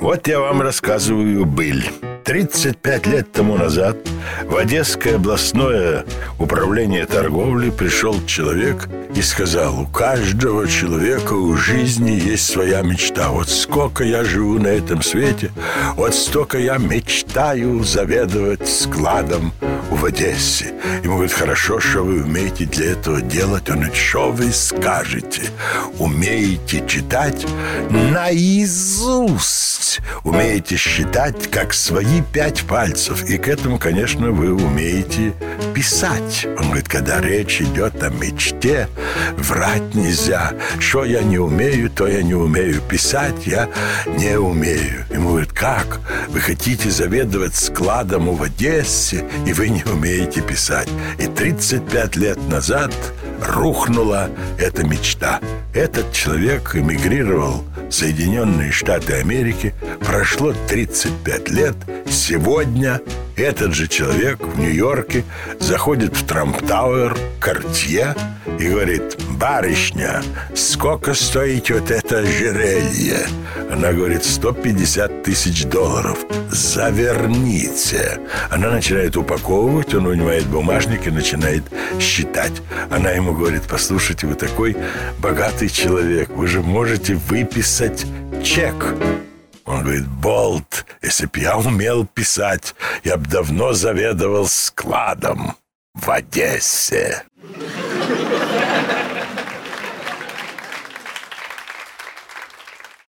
Вот я вам рассказываю быль. 35 лет тому назад в Одесское областное управление торговли пришел человек и сказал, у каждого человека у жизни есть своя мечта. Вот сколько я живу на этом свете, вот столько я мечтаю заведовать складом в Одессе. Ему говорит, хорошо, что вы умеете для этого делать. Он говорит, что вы скажете? Умеете читать наизусть. Умеете считать, как свои пять пальцев. И к этому, конечно, вы умеете писать. Он говорит, когда речь идет о мечте, врать нельзя. Что я не умею, то я не умею. Писать я не умею. Ему говорит, как? Вы хотите заведовать складом в Одессе, и вы не умеете писать. И 35 лет назад рухнула эта мечта. Этот человек эмигрировал в Соединенные Штаты Америки. Прошло 35 лет. Сегодня этот же человек в Нью-Йорке заходит в Трамп-Тауэр, Кортье и говорит, барышня, сколько стоит вот это ожерелье? Она говорит, 150 тысяч долларов. Заверните. Она начинает упаковывать, он вынимает бумажник и начинает считать. Она ему говорит, послушайте, вы такой богатый человек, вы же можете выписать чек. Он говорит, Болт, если б я умел писать, я бы давно заведовал складом в Одессе.